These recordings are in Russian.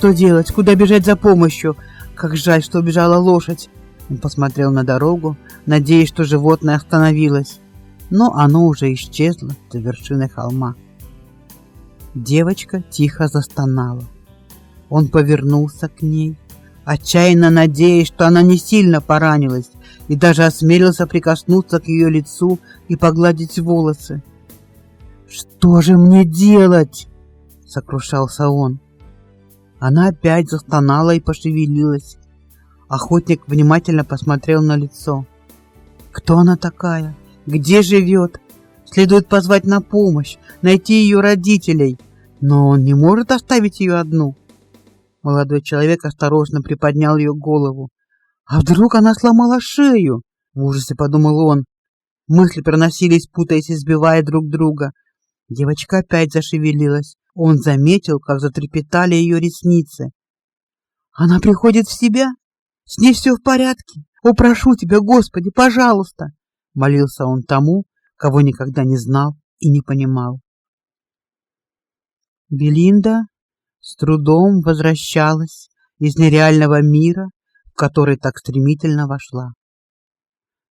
Что делать? Куда бежать за помощью? Как жаль, что убежала лошадь. Он посмотрел на дорогу, надеясь, что животное остановилось, но оно уже исчезло за вершиной холма. Девочка тихо застонала. Он повернулся к ней, отчаянно надеясь, что она не сильно поранилась, и даже осмелился прикоснуться к ее лицу и погладить волосы. «Что же мне делать?» — сокрушался он. Она опять застонала и пошевелилась. Охотник внимательно посмотрел на лицо. Кто она такая? Где живет? Следует позвать на помощь, найти ее родителей. Но он не может оставить ее одну. Молодой человек осторожно приподнял ее голову. А вдруг она сломала шею? В ужасе подумал он. Мысли проносились, путаясь и сбивая друг друга. Девочка опять зашевелилась. Он заметил, как затрепетали ее ресницы. Она приходит в себя? С ней все в порядке? О, прошу тебя, Господи, пожалуйста, молился он тому, кого никогда не знал и не понимал. Белинда с трудом возвращалась из нереального мира, в который так стремительно вошла.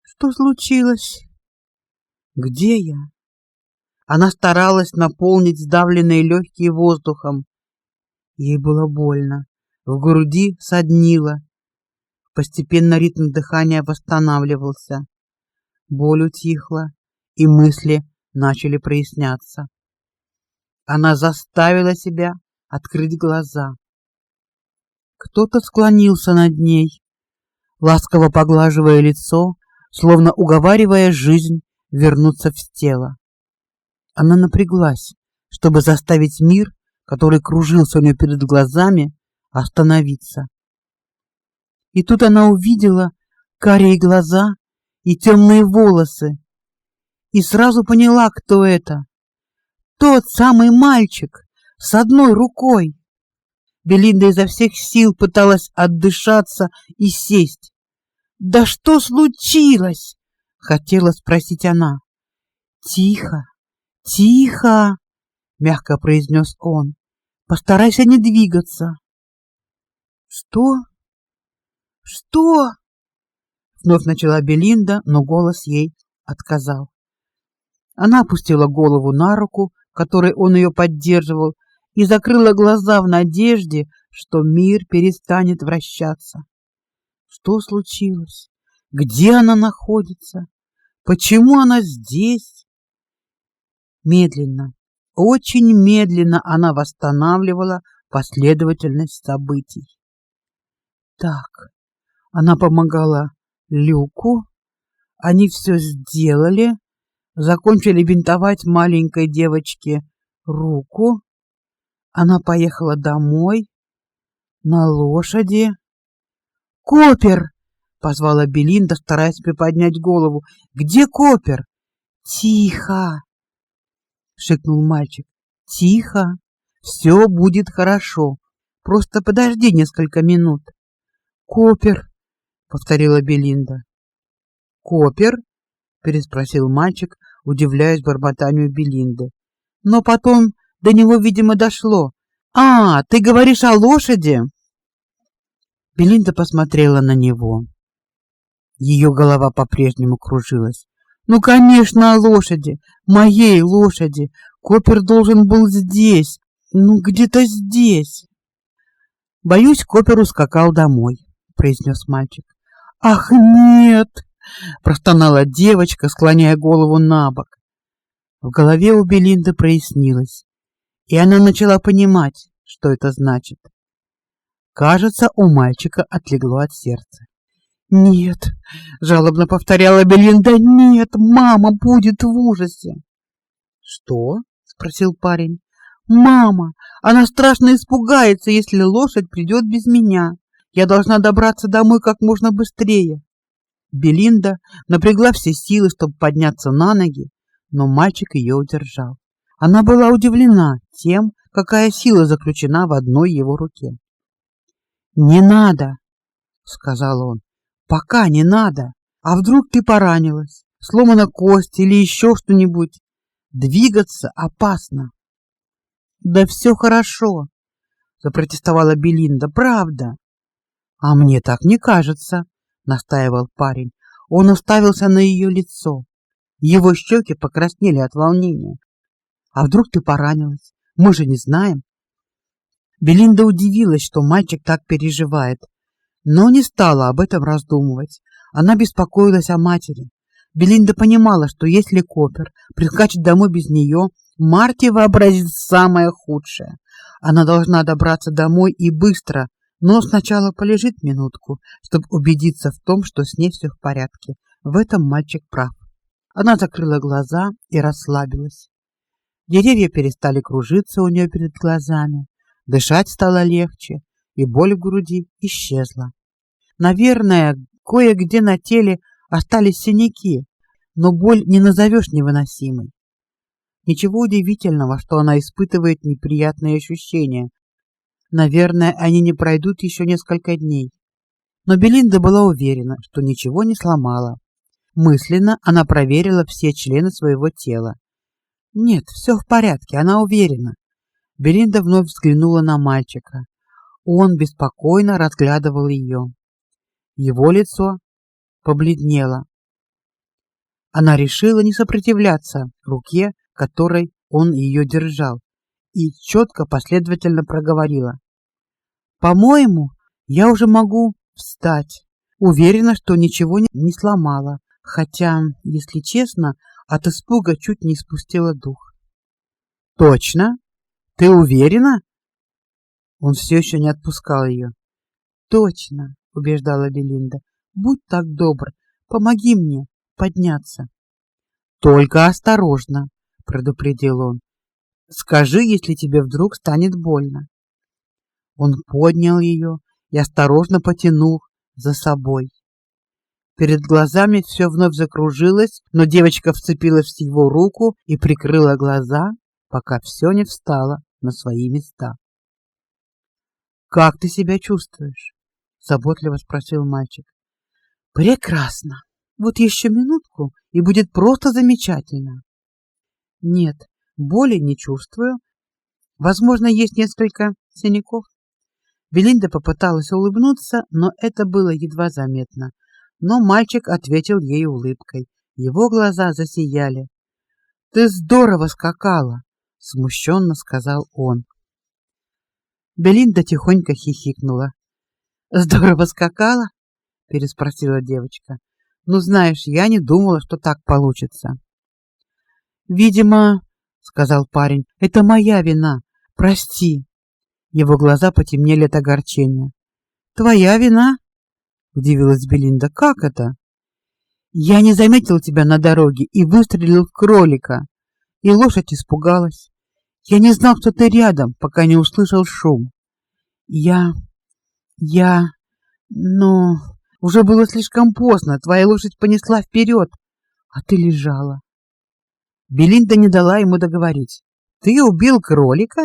Что случилось? Где я? Она старалась наполнить сдавленные легкие воздухом. Ей было больно, в груди соднило. Постепенно ритм дыхания восстанавливался. Боль утихла, и мысли начали проясняться. Она заставила себя открыть глаза. Кто-то склонился над ней, ласково поглаживая лицо, словно уговаривая жизнь вернуться в тело. Она напряглась, чтобы заставить мир, который кружился у нее перед глазами, остановиться. И тут она увидела карие глаза и темные волосы, и сразу поняла, кто это. Тот самый мальчик с одной рукой. Белинда изо всех сил пыталась отдышаться и сесть. "Да что случилось?" хотела спросить она. "Тихо, Тихо, мягко произнес он. Постарайся не двигаться. Что? Что? Вновь начала Белинда, но голос ей отказал. Она опустила голову на руку, которой он ее поддерживал, и закрыла глаза в надежде, что мир перестанет вращаться. Что случилось? Где она находится? Почему она здесь? Медленно, очень медленно она восстанавливала последовательность событий. Так, она помогала Люку, они все сделали, закончили бинтовать маленькой девочке руку. Она поехала домой на лошади. Копер, позвала Белинда, стараясь приподнять голову. Где Копер? Тихо шикнул мальчик. Тихо, все будет хорошо. Просто подожди несколько минут. Копер, повторила Белинда. Копер? переспросил мальчик, удивляясь бормотанию Белинды. Но потом до него, видимо, дошло. А, ты говоришь о лошади? Белинда посмотрела на него. Ее голова по-прежнему кружилась. Ну, конечно, о лошади, моей лошади. Копер должен был здесь, ну, где-то здесь. Боюсь, Копер ускакал домой, произнес мальчик. Ах, нет, простонала девочка, склоняя голову набок. В голове у Белинды прояснилось, и она начала понимать, что это значит. Кажется, у мальчика отлегло от сердца. Нет, жалобно повторяла Белинда. Нет, мама будет в ужасе. Что? спросил парень. Мама, она страшно испугается, если лошадь придет без меня. Я должна добраться домой как можно быстрее. Белинда напрягла все силы, чтобы подняться на ноги, но мальчик ее удержал. Она была удивлена тем, какая сила заключена в одной его руке. "Не надо", сказал он. "Пока не надо. А вдруг ты поранилась, сломана кость или еще что-нибудь? Двигаться опасно". "Да все хорошо", запротестовала Белинда. "Правда?" "А мне так не кажется", настаивал парень. Он уставился на ее лицо. Его щеки покраснели от волнения. А вдруг ты поранилась? Мы же не знаем. Белинда удивилась, что мальчик так переживает, но не стала об этом раздумывать. Она беспокоилась о матери. Белинда понимала, что если Копер прискачет домой без нее, Марти вообразит самое худшее. Она должна добраться домой и быстро, но сначала полежит минутку, чтобы убедиться в том, что с ней все в порядке. В этом мальчик прав. Она закрыла глаза и расслабилась. Деревья перестали кружиться у нее перед глазами, дышать стало легче, и боль в груди исчезла. Наверное, кое-где на теле остались синяки, но боль не назовешь невыносимой. Ничего удивительного, что она испытывает неприятные ощущения. Наверное, они не пройдут еще несколько дней. Но Белинда была уверена, что ничего не сломала. Мысленно она проверила все члены своего тела. Нет, все в порядке, она уверена. Белинда вновь взглянула на мальчика. Он беспокойно разглядывал ее. Его лицо побледнело. Она решила не сопротивляться руке, которой он ее держал, и четко последовательно проговорила: "По-моему, я уже могу встать. Уверена, что ничего не сломала, хотя, если честно, от испуга чуть не спустила дух. Точно? Ты уверена? Он все еще не отпускал ее. Точно, убеждала Белинда. Будь так добр, помоги мне подняться. Только осторожно, предупредил он. Скажи, если тебе вдруг станет больно. Он поднял ее и осторожно потянул за собой. Перед глазами все вновь закружилось, но девочка вцепилась в его руку и прикрыла глаза, пока все не встало на свои места. Как ты себя чувствуешь? Заботливо спросил мальчик. Прекрасно. Вот еще минутку, и будет просто замечательно. Нет, боли не чувствую. Возможно, есть несколько синяков. Белинда попыталась улыбнуться, но это было едва заметно но мальчик ответил ей улыбкой. Его глаза засияли. Ты здорово скакала, смущенно сказал он. Белинда тихонько хихикнула. Здорово скакала? переспросила девочка. Ну, знаешь, я не думала, что так получится. Видимо, сказал парень. Это моя вина. Прости. Его глаза потемнели от огорчения. Твоя вина? удивилась Белинда. Как это? Я не заметил тебя на дороге и выстрелил в кролика. И лошадь испугалась. Я не знал, что ты рядом, пока не услышал шум. Я я но уже было слишком поздно. Твоя лошадь понесла вперед, а ты лежала. Белинда не дала ему договорить. Ты убил кролика?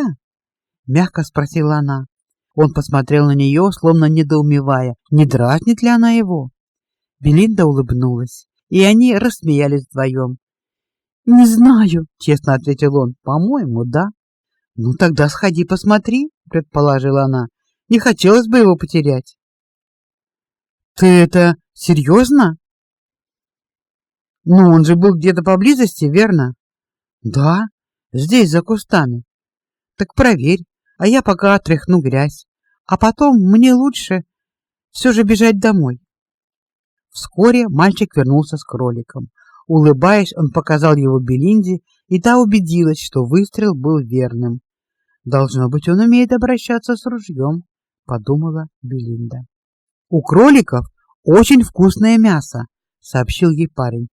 мягко спросила она. Он посмотрел на нее, словно недоумевая, не дразнит ли она его. Белинда улыбнулась, и они рассмеялись вдвоем. Не знаю, честно ответил он. По-моему, да. Ну тогда сходи посмотри, предположила она. Не хотелось бы его потерять. Ты это серьезно? Ну, он же был где-то поблизости, верно? Да, здесь за кустами. Так проверь, а я пока отряхну грязь. А потом мне лучше все же бежать домой. Вскоре мальчик вернулся с кроликом. Улыбаясь, он показал его Белинде, и та убедилась, что выстрел был верным. Должно быть, он умеет обращаться с ружьем, подумала Белинда. У кроликов очень вкусное мясо, сообщил ей парень.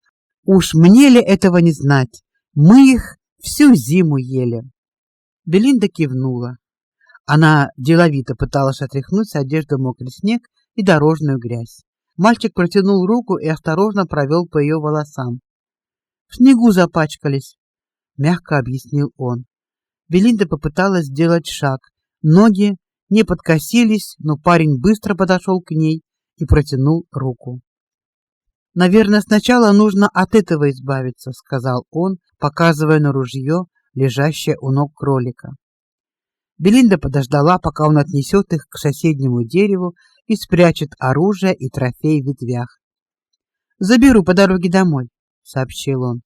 Уж мне ли этого не знать? Мы их всю зиму ели. Белинда кивнула. Она деловито пыталась отряхнуть с одежды мокрый снег и дорожную грязь. Мальчик протянул руку и осторожно провел по ее волосам. В снегу запачкались, мягко объяснил он. Белинда попыталась сделать шаг. Ноги не подкосились, но парень быстро подошел к ней и протянул руку. Наверное, сначала нужно от этого избавиться, сказал он, показывая на ружье, лежащее у ног кролика. Белинда подождала, пока он отнесет их к соседнему дереву и спрячет оружие и трофей в ветвях. Заберу по дороге домой, сообщил он.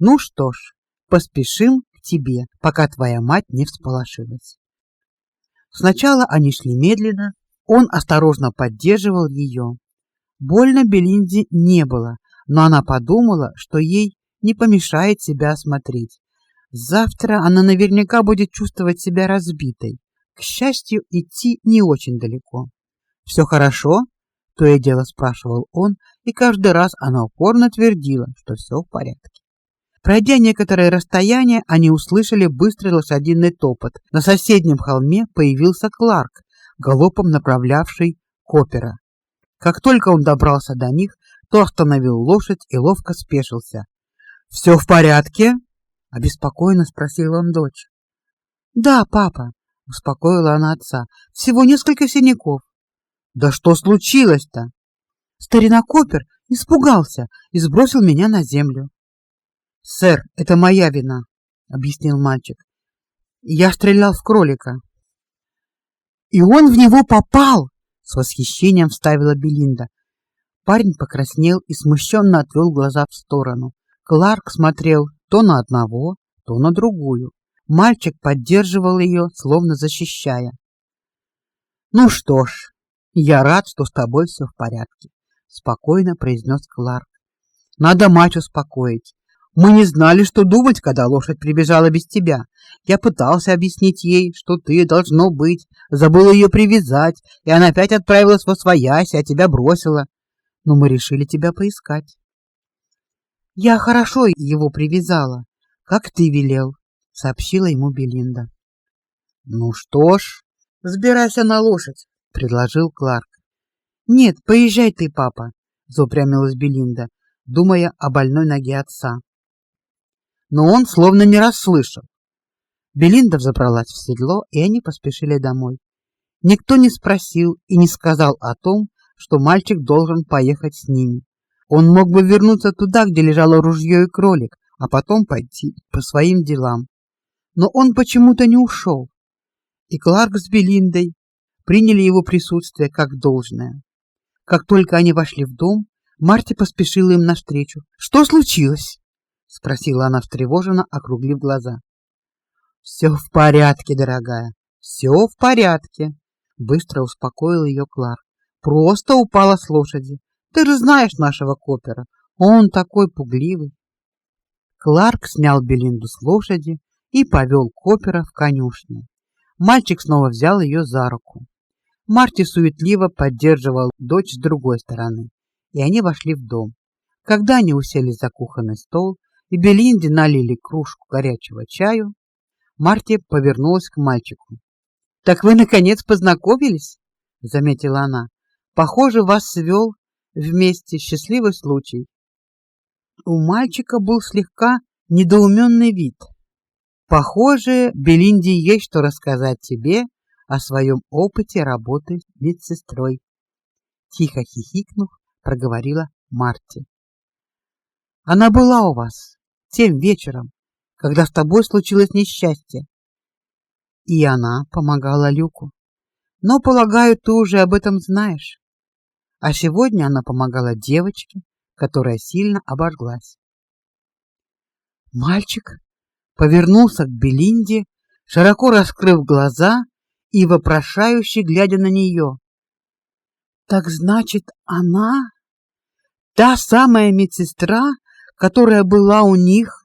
Ну что ж, поспешим к тебе, пока твоя мать не всполошилась. Сначала они шли медленно, он осторожно поддерживал ее. Больно Белинде не было, но она подумала, что ей не помешает себя осмотреть. Завтра она наверняка будет чувствовать себя разбитой. К счастью, идти не очень далеко. Все хорошо? то и дело спрашивал он, и каждый раз она упорно твердила, что все в порядке. Пройдя некоторое расстояние, они услышали быстрый лошадиный топот. На соседнем холме появился Кларк, галопом направлявший к опера. Как только он добрался до них, то остановил лошадь и ловко спешился. Все в порядке? обеспокоенно спросил он дочь. Да, папа, успокоила она отца. Всего несколько синяков. Да что случилось-то? Старина Копер испугался и сбросил меня на землю. Сэр, это моя вина, объяснил мальчик. Я стрелял в кролика. И он в него попал, с восхищением вставила Белинда. Парень покраснел и смущенно отвел глаза в сторону. Кларк смотрел то на одного, то на другую. Мальчик поддерживал ее, словно защищая. Ну что ж, я рад, что с тобой все в порядке, спокойно произнес Кларк. Надо мать успокоить. Мы не знали, что думать, когда лошадь прибежала без тебя. Я пытался объяснить ей, что ты должно быть, забыла ее привязать, и она опять отправилась во своясь, а тебя бросила. Но мы решили тебя поискать. Я хорошо его привязала, как ты велел, сообщила ему Белинда. Ну что ж, сбирайся на лошадь, предложил Кларк. Нет, поезжай ты, папа, заупрямилась Белинда, думая о больной ноге отца. Но он словно не расслышал. Белинда взобралась в седло, и они поспешили домой. Никто не спросил и не сказал о том, что мальчик должен поехать с ними. Он мог бы вернуться туда, где лежало ружье и кролик, а потом пойти по своим делам. Но он почему-то не ушел. И Кларк с Белиндой приняли его присутствие как должное. Как только они вошли в дом, Марти поспешила им навстречу. Что случилось? Спросила она встревоженно, округлив глаза. Все в порядке, дорогая. Все в порядке, быстро успокоил ее Кларк. Просто упала с лошади. Ты же знаешь нашего Копера. Он такой пугливый. Кларк снял Белинду с лошади и повел Копера в конюшню. Мальчик снова взял ее за руку. Марти суетливо поддерживал дочь с другой стороны, и они вошли в дом. Когда они уселись за кухонный стол и Белинде налили кружку горячего чаю, Марти повернулась к мальчику. Так вы наконец познакомились, заметила она. Похоже, вас свел вместе счастливый случай. У мальчика был слегка недоуменный вид. Похоже, Белинде есть что рассказать тебе о своем опыте работы медсестрой. Тихо хихикнув, проговорила Марти. Она была у вас тем вечером, когда с тобой случилось несчастье. И она помогала Люку. Но, полагаю, ты уже об этом знаешь. А сегодня она помогала девочке, которая сильно обожглась. Мальчик повернулся к Белинде, широко раскрыв глаза и вопрошающе глядя на нее. Так значит, она та самая медсестра, которая была у них,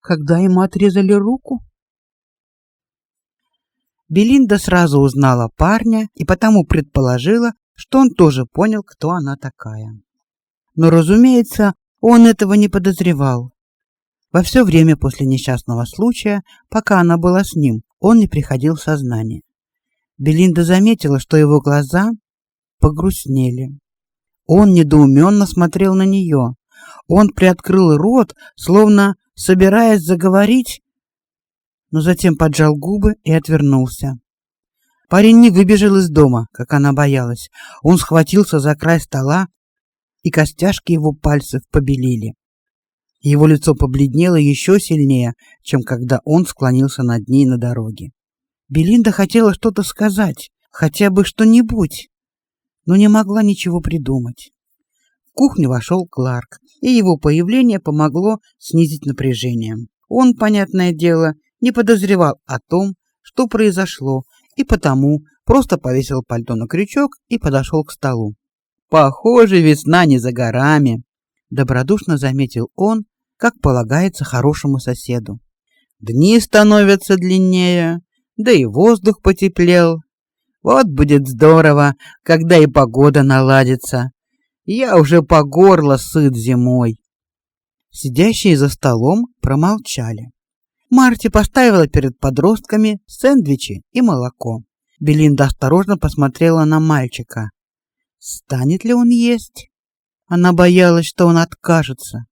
когда ему отрезали руку? Белинда сразу узнала парня и потому предположила, что он тоже понял, кто она такая. Но, разумеется, он этого не подозревал. Во все время после несчастного случая, пока она была с ним, он не приходил в сознание. Белинда заметила, что его глаза погрустнели. Он недоуменно смотрел на нее. Он приоткрыл рот, словно собираясь заговорить, но затем поджал губы и отвернулся. Парень не выбежал из дома, как она боялась. Он схватился за край стола, и костяшки его пальцев побелели. Его лицо побледнело еще сильнее, чем когда он склонился над ней на дороге. Белинда хотела что-то сказать, хотя бы что-нибудь, но не могла ничего придумать. Кухню вошел Кларк, и его появление помогло снизить напряжение. Он, понятное дело, не подозревал о том, что произошло, и потому просто повесил пальто на крючок и подошел к столу. Похоже, весна не за горами, добродушно заметил он, как полагается хорошему соседу. Дни становятся длиннее, да и воздух потеплел. Вот будет здорово, когда и погода наладится. Я уже по горло сыт зимой. Сидящие за столом промолчали. Марти поставила перед подростками сэндвичи и молоко. Белинда осторожно посмотрела на мальчика. Станет ли он есть? Она боялась, что он откажется.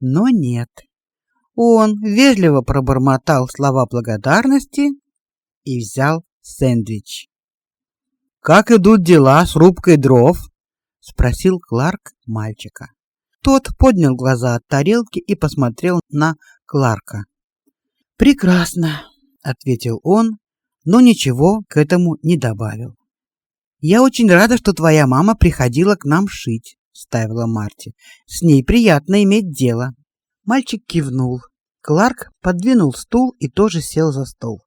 Но нет. Он вежливо пробормотал слова благодарности и взял сэндвич. Как идут дела с рубкой дров? Спросил Кларк мальчика. Тот поднял глаза от тарелки и посмотрел на Кларка. Прекрасно, ответил он, но ничего к этому не добавил. Я очень рада, что твоя мама приходила к нам шить, ставила Марти. С ней приятно иметь дело. Мальчик кивнул. Кларк подвинул стул и тоже сел за стол.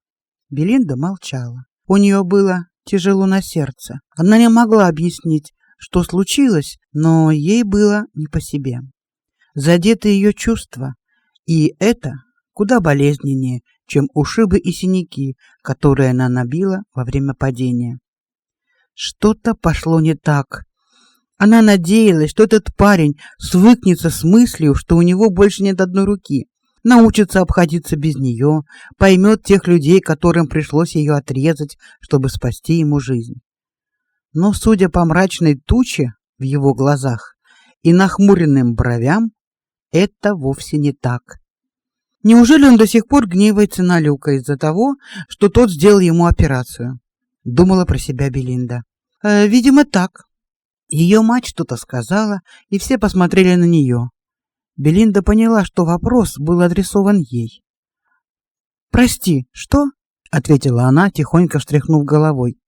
Белинда молчала. У нее было тяжело на сердце. Она не могла объяснить, что случилось, но ей было не по себе. Задеты ее чувства, и это куда болезненнее, чем ушибы и синяки, которые она набила во время падения. Что-то пошло не так. Она надеялась, что этот парень свыкнется с мыслью, что у него больше нет одной руки, научится обходиться без нее, поймет тех людей, которым пришлось ее отрезать, чтобы спасти ему жизнь. Но, судя по мрачной туче в его глазах и нахмуренным бровям, это вовсе не так. Неужели он до сих пор гневается на Люка из-за того, что тот сделал ему операцию? Думала про себя Белинда. Э, видимо, так. Ее мать что-то сказала, и все посмотрели на нее. Белинда поняла, что вопрос был адресован ей. "Прости, что?" ответила она, тихонько встряхнув головой.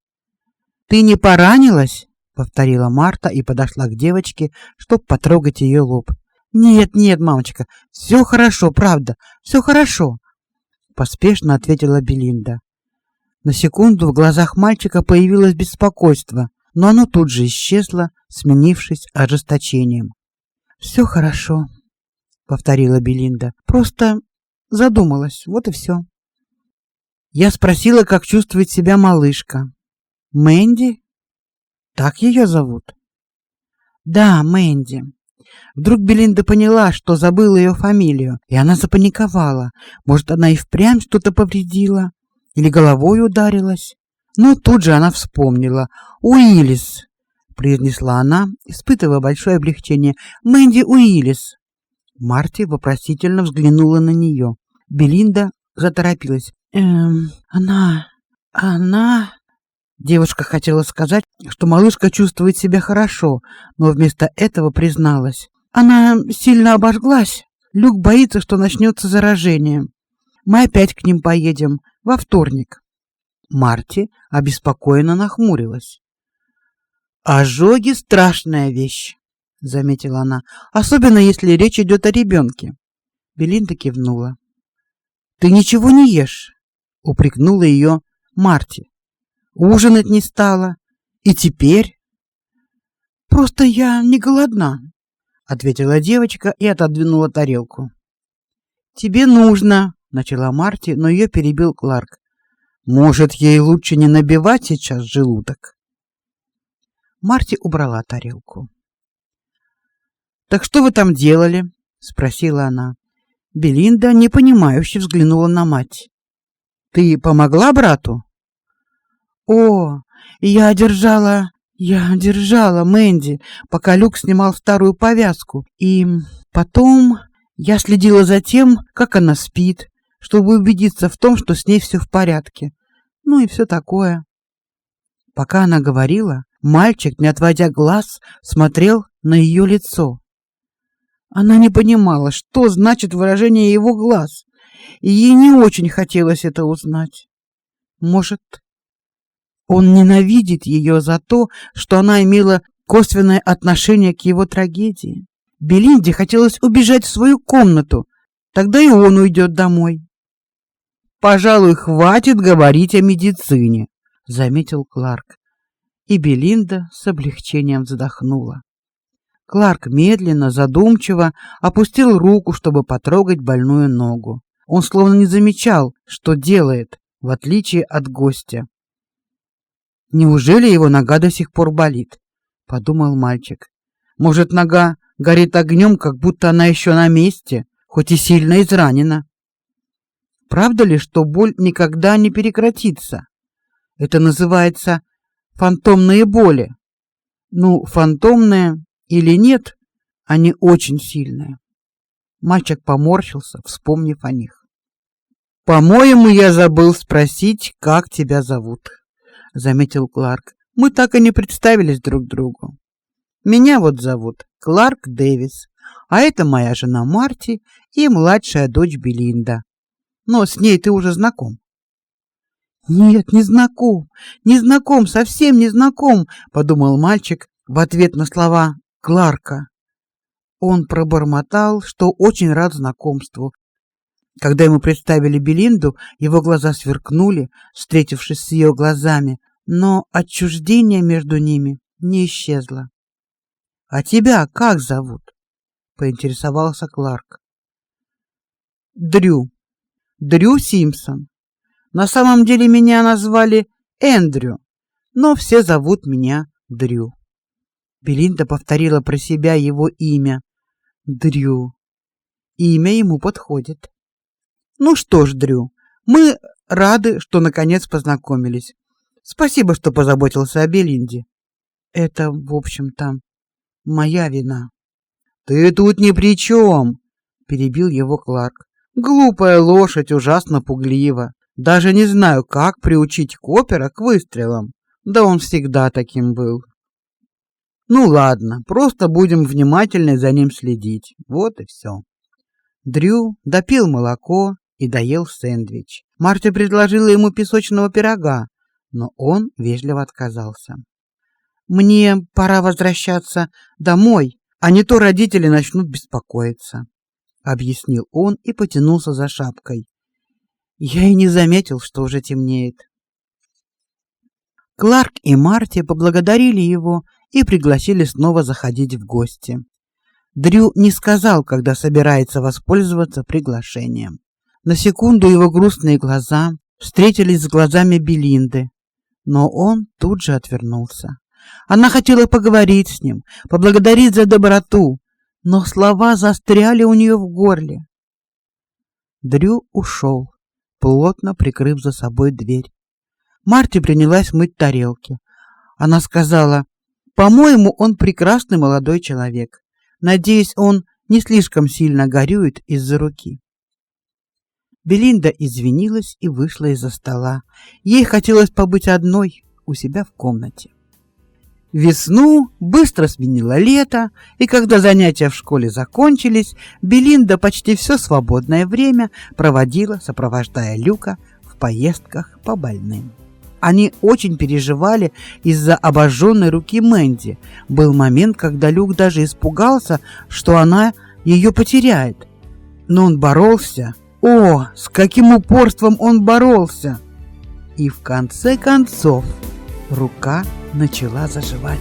"Ты не поранилась?" повторила Марта и подошла к девочке, чтобы потрогать ее лоб. "Нет, нет, мамочка, все хорошо, правда, все хорошо", поспешно ответила Белинда. На секунду в глазах мальчика появилось беспокойство, но оно тут же исчезло, сменившись ожесточением. Все хорошо, повторила Белинда. Просто задумалась, вот и все. Я спросила, как чувствует себя малышка. Мэнди? Так ее зовут? Да, Мэнди. Вдруг Белинда поняла, что забыла ее фамилию, и она запаниковала. Может, она и впрямь что-то повредила или головой ударилась. Но тут же она вспомнила. Уиллис, произнесла она, испытывая большое облегчение. Мэнди Уиллис. Марти вопросительно взглянула на нее. Белинда заторопилась. Эм, она она Девушка хотела сказать, что малышка чувствует себя хорошо, но вместо этого призналась: она сильно обожглась. Люк боится, что начнется заражение. Мы опять к ним поедем во вторник. Марти обеспокоенно нахмурилась. Ожоги страшная вещь заметила она, особенно если речь идет о ребенке. Белинда кивнула. Ты ничего не ешь, упрекнула ее Марти. Ужинать не стала. И теперь просто я не голодна, ответила девочка и отодвинула тарелку. Тебе нужно, начала Марти, но ее перебил Кларк. Может, ей лучше не набивать сейчас желудок? Марти убрала тарелку. Так что вы там делали? спросила она. Белинда непонимающе взглянула на мать. Ты помогла брату? О, я держала, я держала Мэнди, пока Люк снимал старую повязку, и потом я следила за тем, как она спит, чтобы убедиться в том, что с ней все в порядке. Ну и все такое. Пока она говорила, мальчик, не отводя глаз, смотрел на ее лицо. Она не понимала, что значит выражение его глаз, и ей не очень хотелось это узнать. Может, он ненавидит ее за то, что она имела косвенное отношение к его трагедии. Белинде хотелось убежать в свою комнату, тогда и он уйдет домой. Пожалуй, хватит говорить о медицине, заметил Кларк. И Белинда с облегчением вздохнула. Кларк медленно, задумчиво опустил руку, чтобы потрогать больную ногу. Он словно не замечал, что делает, в отличие от гостя. Неужели его нога до сих пор болит? подумал мальчик. Может, нога горит огнем, как будто она еще на месте, хоть и сильно изранена. Правда ли, что боль никогда не прекратится? Это называется фантомные боли. Ну, фантомные или нет, они очень сильные. Мальчик поморщился, вспомнив о них. По-моему, я забыл спросить, как тебя зовут, заметил Кларк. Мы так и не представились друг другу. Меня вот зовут Кларк Дэвис, а это моя жена Марти и младшая дочь Белинда но с ней ты уже знаком. Нет, не знаком, не знаком, совсем не знаком, подумал мальчик в ответ на слова Кларка. Он пробормотал, что очень рад знакомству. Когда ему представили Белинду, его глаза сверкнули, встретившись с ее глазами, но отчуждение между ними не исчезло. А тебя как зовут? поинтересовался Кларк. Дрю, Дрю Симпсон. На самом деле меня назвали Эндрю, но все зовут меня Дрю. Белинда повторила про себя его имя. Дрю. Имя ему подходит. Ну что ж, Дрю, мы рады, что наконец познакомились. Спасибо, что позаботился о Белинде. Это, в общем-то, моя вина. Ты тут ни при чем, перебил его Кларк. Глупая лошадь ужасно пуглива. Даже не знаю, как приучить Копера к выстрелам. Да он всегда таким был. Ну ладно, просто будем внимательно за ним следить. Вот и все. Дрю допил молоко и доел сэндвич. Марти предложила ему песочного пирога, но он вежливо отказался. Мне пора возвращаться домой, а не то родители начнут беспокоиться объяснил он и потянулся за шапкой. Я и не заметил, что уже темнеет. Кларк и Марти поблагодарили его и пригласили снова заходить в гости. Дрю не сказал, когда собирается воспользоваться приглашением. На секунду его грустные глаза встретились с глазами Белинды, но он тут же отвернулся. Она хотела поговорить с ним, поблагодарить за доброту, но слова застряли у нее в горле. Дрю ушел, плотно прикрыв за собой дверь. Марти принялась мыть тарелки. Она сказала: "По-моему, он прекрасный молодой человек. Надеюсь, он не слишком сильно горюет из-за руки". Белинда извинилась и вышла из-за стола. Ей хотелось побыть одной у себя в комнате. Весну быстро сменило лето, и когда занятия в школе закончились, Белинда почти все свободное время проводила, сопровождая Люка в поездках по больным. Они очень переживали из-за обожженной руки Мэнди. Был момент, когда Люк даже испугался, что она ее потеряет. Но он боролся. О, с каким упорством он боролся! И в конце концов рука начала заживать.